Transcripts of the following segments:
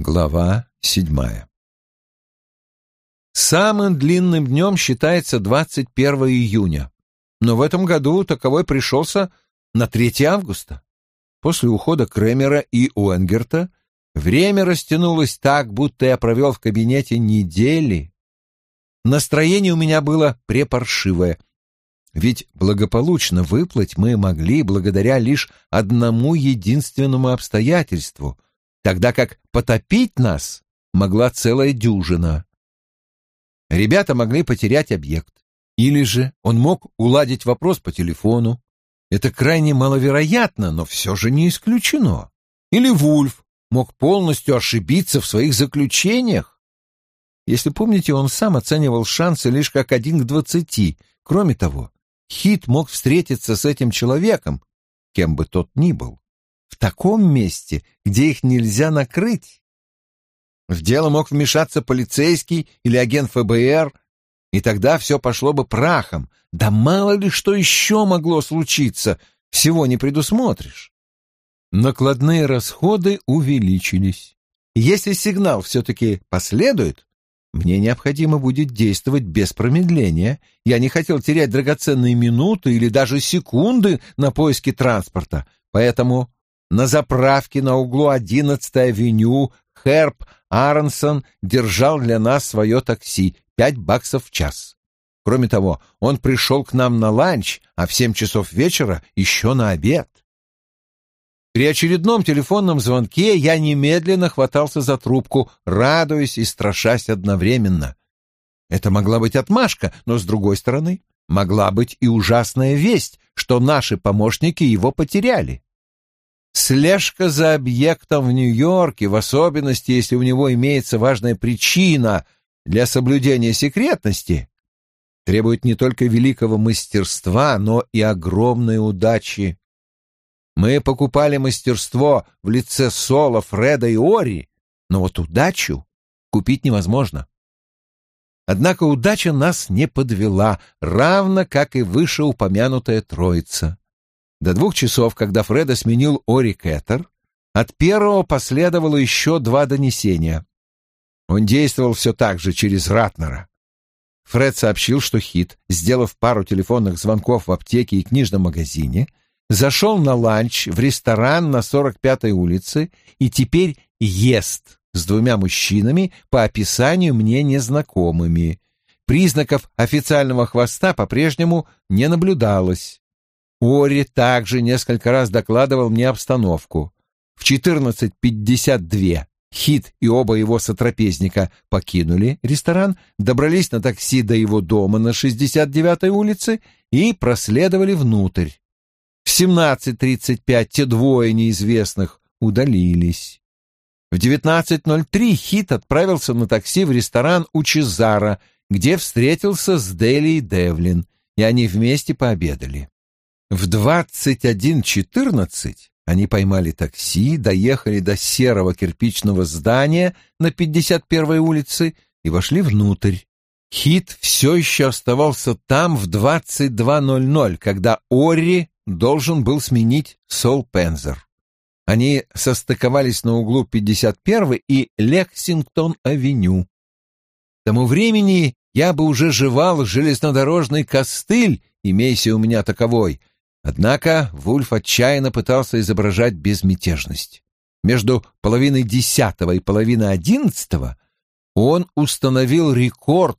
Глава седьмая Самым длинным днем считается 21 июня, но в этом году таковой пришелся на 3 августа. После ухода Кремера и Уэнгерта время растянулось так, будто я провел в кабинете недели. Настроение у меня было препаршивое, ведь благополучно выплыть мы могли благодаря лишь одному единственному обстоятельству — тогда как потопить нас могла целая дюжина. Ребята могли потерять объект, или же он мог уладить вопрос по телефону. Это крайне маловероятно, но все же не исключено. Или Вульф мог полностью ошибиться в своих заключениях. Если помните, он сам оценивал шансы лишь как один к двадцати. Кроме того, Хит мог встретиться с этим человеком, кем бы тот ни был в таком месте, где их нельзя накрыть. В дело мог вмешаться полицейский или агент ФБР, и тогда все пошло бы прахом. Да мало ли что еще могло случиться, всего не предусмотришь. Накладные расходы увеличились. Если сигнал все-таки последует, мне необходимо будет действовать без промедления. Я не хотел терять драгоценные минуты или даже секунды на поиски транспорта, поэтому на заправке на углу 11-й авеню Херб Аронсон держал для нас свое такси, пять баксов в час. Кроме того, он пришел к нам на ланч, а в семь часов вечера еще на обед. При очередном телефонном звонке я немедленно хватался за трубку, радуясь и страшась одновременно. Это могла быть отмашка, но, с другой стороны, могла быть и ужасная весть, что наши помощники его потеряли. Слежка за объектом в Нью-Йорке, в особенности, если у него имеется важная причина для соблюдения секретности, требует не только великого мастерства, но и огромной удачи. Мы покупали мастерство в лице Соло, Фреда и Ори, но вот удачу купить невозможно. Однако удача нас не подвела, равно как и вышеупомянутая троица. До двух часов, когда Фреда сменил Ори Кэттер, от первого последовало еще два донесения. Он действовал все так же через Ратнера. Фред сообщил, что Хит, сделав пару телефонных звонков в аптеке и книжном магазине, зашел на ланч в ресторан на 45-й улице и теперь ест с двумя мужчинами, по описанию мне незнакомыми. Признаков официального хвоста по-прежнему не наблюдалось. Ори также несколько раз докладывал мне обстановку. В 14.52 Хит и оба его сотрапезника покинули ресторан, добрались на такси до его дома на 69-й улице и проследовали внутрь. В 17.35 те двое неизвестных удалились. В 19.03 Хит отправился на такси в ресторан у Чезара, где встретился с Дели и Девлин, и они вместе пообедали. В 21.14 они поймали такси, доехали до серого кирпичного здания на 51-й улице и вошли внутрь. Хит все еще оставался там в 22.00, когда Орри должен был сменить Сол Пензер. Они состыковались на углу 51 и Лексингтон-авеню. К тому времени я бы уже жевал железнодорожный костыль, имейся у меня таковой, Однако Вульф отчаянно пытался изображать безмятежность. Между половиной десятого и половиной одиннадцатого он установил рекорд,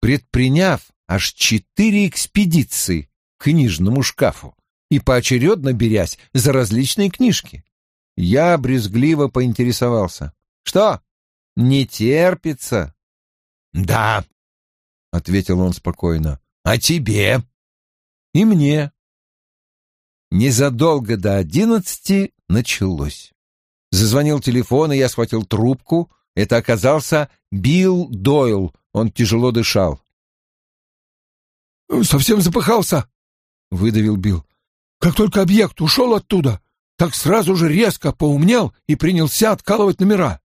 предприняв аж четыре экспедиции к книжному шкафу и поочередно берясь за различные книжки. Я брезгливо поинтересовался. «Что, не терпится?» «Да», — ответил он спокойно. «А тебе?» «И мне», Незадолго до одиннадцати началось. Зазвонил телефон, и я схватил трубку. Это оказался Билл Дойл. Он тяжело дышал. «Совсем запыхался», — выдавил Билл. «Как только объект ушел оттуда, так сразу же резко поумнел и принялся откалывать номера.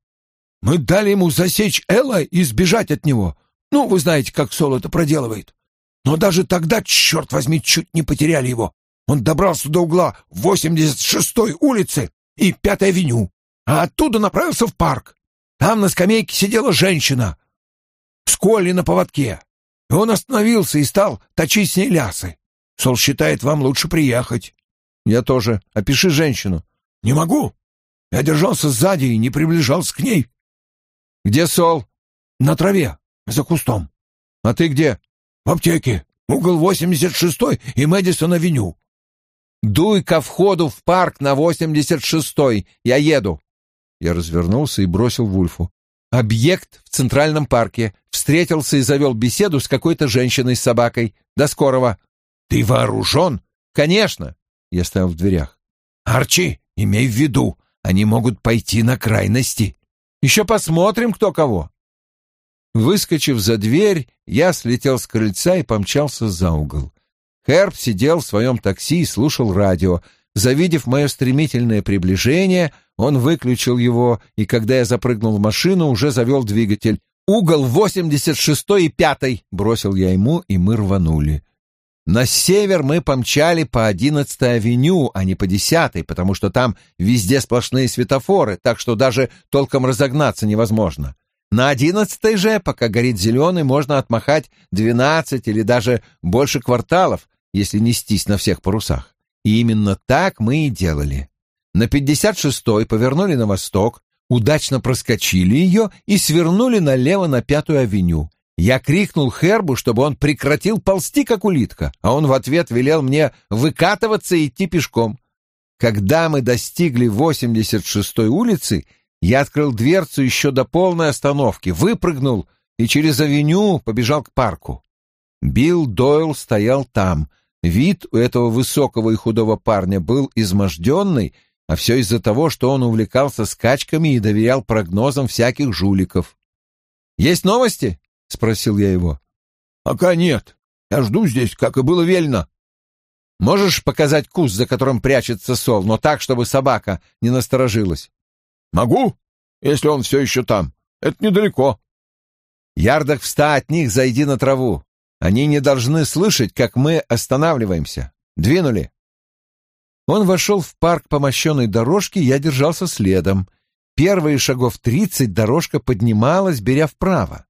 Мы дали ему засечь Элла и сбежать от него. Ну, вы знаете, как Сол это проделывает. Но даже тогда, черт возьми, чуть не потеряли его. Он добрался до угла 86-й улицы и 5-й авеню, а оттуда направился в парк. Там на скамейке сидела женщина с Колли на поводке. И он остановился и стал точить с ней лясы. Сол считает, вам лучше приехать. Я тоже. Опиши женщину. Не могу. Я держался сзади и не приближался к ней. Где Сол? На траве, за кустом. А ты где? В аптеке. Угол 86 и Мэдисон-авеню. Дуй ко входу в парк на 86-й. Я еду. Я развернулся и бросил Вульфу. Объект в Центральном парке. Встретился и завел беседу с какой-то женщиной с собакой. До скорого. Ты вооружен? Конечно. Я стоял в дверях. Арчи, имей в виду, они могут пойти на крайности. Еще посмотрим, кто кого. Выскочив за дверь, я слетел с крыльца и помчался за угол. Херб сидел в своем такси и слушал радио. Завидев мое стремительное приближение, он выключил его, и когда я запрыгнул в машину, уже завел двигатель. «Угол 86 и 5 бросил я ему, и мы рванули. На север мы помчали по 11-й авеню, а не по 10-й, потому что там везде сплошные светофоры, так что даже толком разогнаться невозможно. На 11-й же, пока горит зеленый, можно отмахать 12 или даже больше кварталов, если нестись на всех парусах. И именно так мы и делали. На 56-й повернули на восток, удачно проскочили ее и свернули налево на Пятую авеню. Я крикнул Хербу, чтобы он прекратил ползти, как улитка, а он в ответ велел мне выкатываться и идти пешком. Когда мы достигли 86-й улицы, я открыл дверцу еще до полной остановки, выпрыгнул и через авеню побежал к парку. Билл Дойл стоял там. Вид у этого высокого и худого парня был изможденный, а все из-за того, что он увлекался скачками и доверял прогнозам всяких жуликов. «Есть новости?» — спросил я его. «Пока нет. Я жду здесь, как и было велено». «Можешь показать куст, за которым прячется сол, но так, чтобы собака не насторожилась?» «Могу, если он все еще там. Это недалеко». «Ярдах в ста от них зайди на траву. Они не должны слышать, как мы останавливаемся. Двинули». Он вошел в парк по мощенной дорожке, я держался следом. Первые шагов тридцать дорожка поднималась, беря вправо.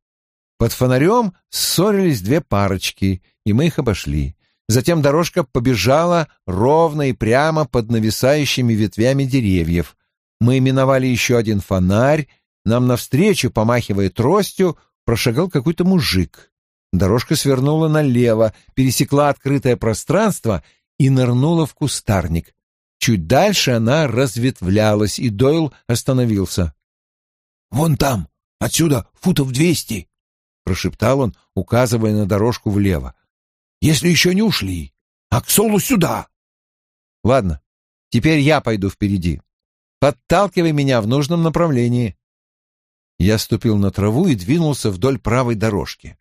Под фонарем ссорились две парочки, и мы их обошли. Затем дорожка побежала ровно и прямо под нависающими ветвями деревьев. Мы миновали еще один фонарь, нам навстречу, помахивая тростью, прошагал какой-то мужик. Дорожка свернула налево, пересекла открытое пространство и нырнула в кустарник. Чуть дальше она разветвлялась, и Дойл остановился. «Вон там, отсюда футов двести», — прошептал он, указывая на дорожку влево. «Если еще не ушли, а к Солу сюда». «Ладно, теперь я пойду впереди. Подталкивай меня в нужном направлении». Я ступил на траву и двинулся вдоль правой дорожки.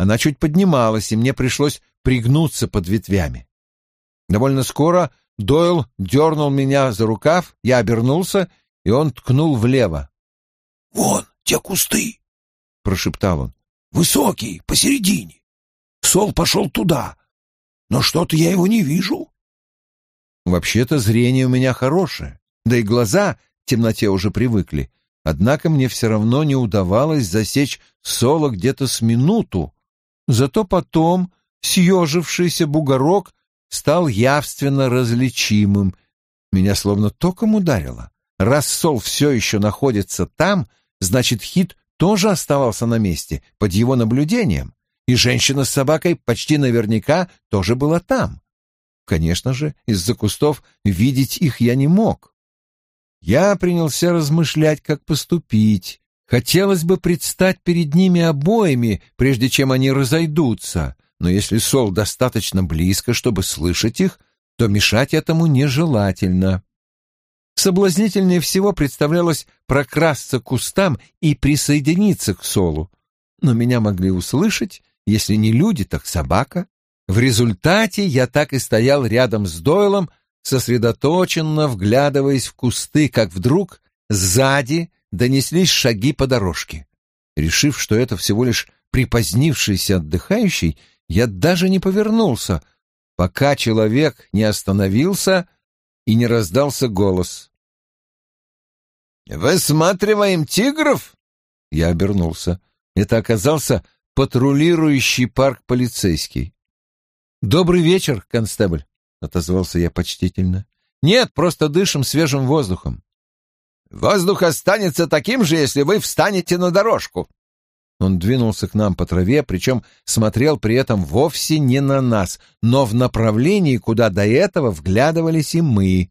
Она чуть поднималась, и мне пришлось пригнуться под ветвями. Довольно скоро Дойл дернул меня за рукав, я обернулся, и он ткнул влево. — Вон те кусты, — прошептал он. — Высокий, посередине. Сол пошел туда, но что-то я его не вижу. Вообще-то зрение у меня хорошее, да и глаза в темноте уже привыкли. Однако мне все равно не удавалось засечь Сола где-то с минуту. Зато потом съежившийся бугорок стал явственно различимым. Меня словно током ударило. Раз Сол все еще находится там, значит, Хит тоже оставался на месте, под его наблюдением, и женщина с собакой почти наверняка тоже была там. Конечно же, из-за кустов видеть их я не мог. Я принялся размышлять, как поступить. Хотелось бы предстать перед ними обоими, прежде чем они разойдутся но если Сол достаточно близко, чтобы слышать их, то мешать этому нежелательно. Соблазнительнее всего представлялось прокрасться к кустам и присоединиться к Солу, но меня могли услышать, если не люди, так собака. В результате я так и стоял рядом с Дойлом, сосредоточенно вглядываясь в кусты, как вдруг сзади донеслись шаги по дорожке. Решив, что это всего лишь припозднившийся отдыхающий, я даже не повернулся, пока человек не остановился и не раздался голос. «Высматриваем тигров, Я обернулся. Это оказался патрулирующий парк полицейский. «Добрый вечер, констебль», — отозвался я почтительно. «Нет, просто дышим свежим воздухом». «Воздух останется таким же, если вы встанете на дорожку». Он двинулся к нам по траве, причем смотрел при этом вовсе не на нас, но в направлении, куда до этого вглядывались и мы.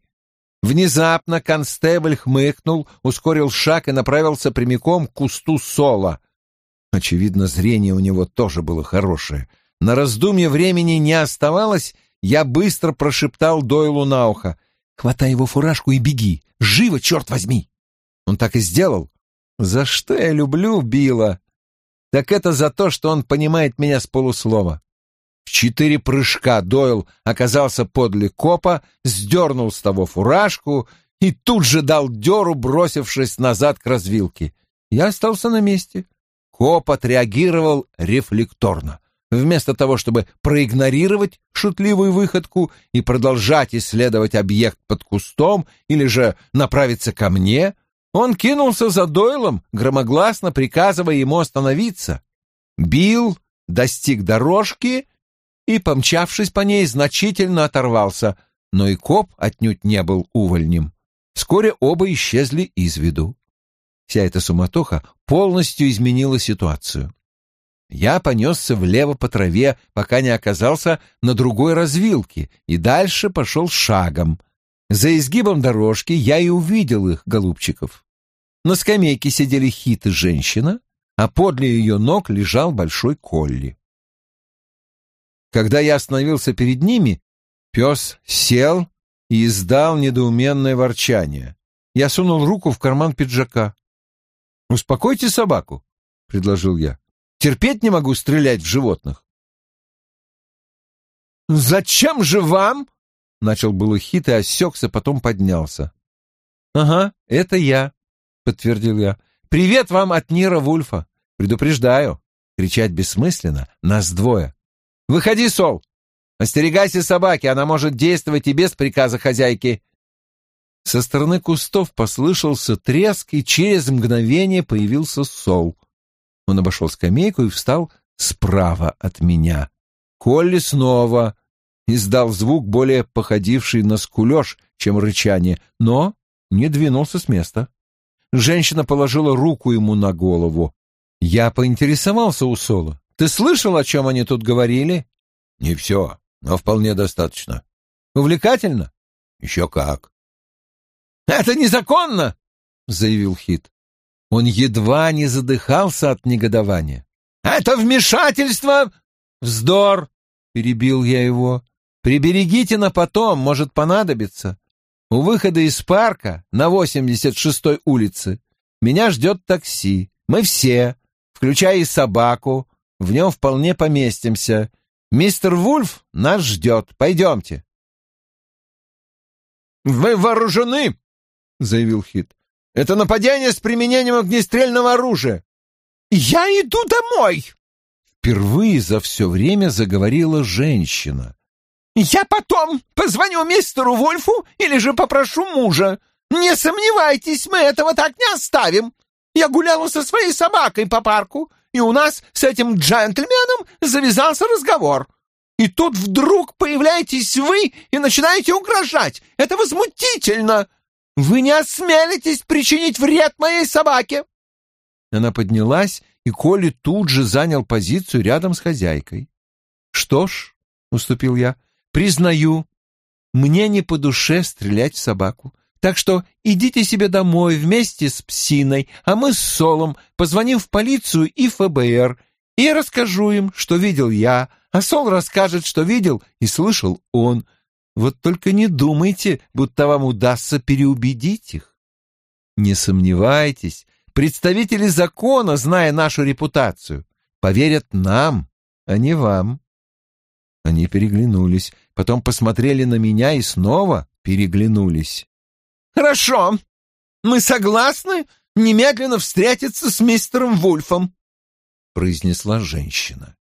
Внезапно констебль хмыкнул, ускорил шаг и направился прямиком к кусту сола. Очевидно, зрение у него тоже было хорошее. На раздумье времени не оставалось, я быстро прошептал Дойлу на ухо. «Хватай его фуражку и беги! Живо, черт возьми!» Он так и сделал. «За что я люблю Билла?» «Так это за то, что он понимает меня с полуслова». В четыре прыжка Дойл оказался подле копа, сдернул с того фуражку и тут же дал дёру, бросившись назад к развилке. Я остался на месте. Коп отреагировал рефлекторно. Вместо того, чтобы проигнорировать шутливую выходку и продолжать исследовать объект под кустом или же направиться ко мне, он кинулся за Дойлом, громогласно приказывая ему остановиться. Билл достиг дорожки и, помчавшись по ней, значительно оторвался, но и коп отнюдь не был увольнем. Вскоре оба исчезли из виду. Вся эта суматоха полностью изменила ситуацию. Я понесся влево по траве, пока не оказался на другой развилке, и дальше пошел шагом. За изгибом дорожки я и увидел их, голубчиков. На скамейке сидели Хит и женщина, а подле ее ног лежал большой Колли. Когда я остановился перед ними, пес сел и издал недоуменное ворчание. Я сунул руку в карман пиджака. «Успокойте собаку», — предложил я. Терпеть не могу стрелять в животных. «Зачем же вам?» — начал было хит и осекся, потом поднялся. «Ага, это я», — подтвердил я. «Привет вам от Нира Вульфа. Предупреждаю, кричать бессмысленно, нас двое. Выходи, Сол! Остерегайся собаки, она может действовать и без приказа хозяйки». Со стороны кустов послышался треск, и через мгновение появился Сол — он обошел скамейку и встал справа от меня. Колли снова издал звук, более походивший на скулеж, чем рычание, но не двинулся с места. Женщина положила руку ему на голову. Я поинтересовался у Соло. «Ты слышал, о чем они тут говорили?» «Не все, но вполне достаточно». «Увлекательно?» «Еще как». «Это незаконно!» — заявил Хит. Он едва не задыхался от негодования. «Это вмешательство!» «Вздор!» — перебил я его. «Приберегите на потом, может понадобиться. У выхода из парка на 86-й улице меня ждет такси. Мы все, включая и собаку, в нем вполне поместимся. Мистер Вульф нас ждет. Пойдемте». «Вы вооружены!» — заявил Хит. Это нападение с применением огнестрельного оружия. Я иду домой. Впервые за все время заговорила женщина. Я потом позвоню мистеру Вольфу или же попрошу мужа. Не сомневайтесь, мы этого так не оставим. Я гуляла со своей собакой по парку, и у нас с этим джентльменом завязался разговор. И тут вдруг появляетесь вы и начинаете угрожать. Это возмутительно. Вы не осмелитесь причинить вред моей собаке!» Она поднялась, и Коли тут же занял позицию рядом с хозяйкой. «Что ж», — уступил я, — «признаю, мне не по душе стрелять в собаку, так что идите себе домой вместе с псиной, а мы с Солом позвоним в полицию и ФБР, и расскажу им, что видел я, а Сол расскажет, что видел и слышал он». Вот только не думайте, будто вам удастся переубедить их. Не сомневайтесь, представители закона, зная нашу репутацию, поверят нам, а не вам. Они переглянулись, потом посмотрели на меня и снова переглянулись. «Хорошо, мы согласны немедленно встретиться с мистером Вульфом», — произнесла женщина.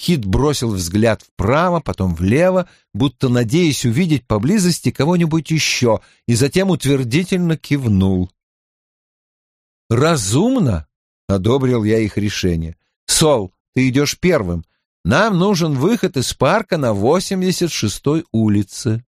Хит бросил взгляд вправо, потом влево, будто надеясь увидеть поблизости кого-нибудь еще, и затем утвердительно кивнул. «Разумно», — Одобрил я их решение. Сол, ты идешь первым. Нам нужен выход из парка на 86-й улице.